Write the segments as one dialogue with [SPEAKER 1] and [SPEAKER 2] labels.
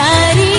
[SPEAKER 1] mencari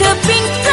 [SPEAKER 1] di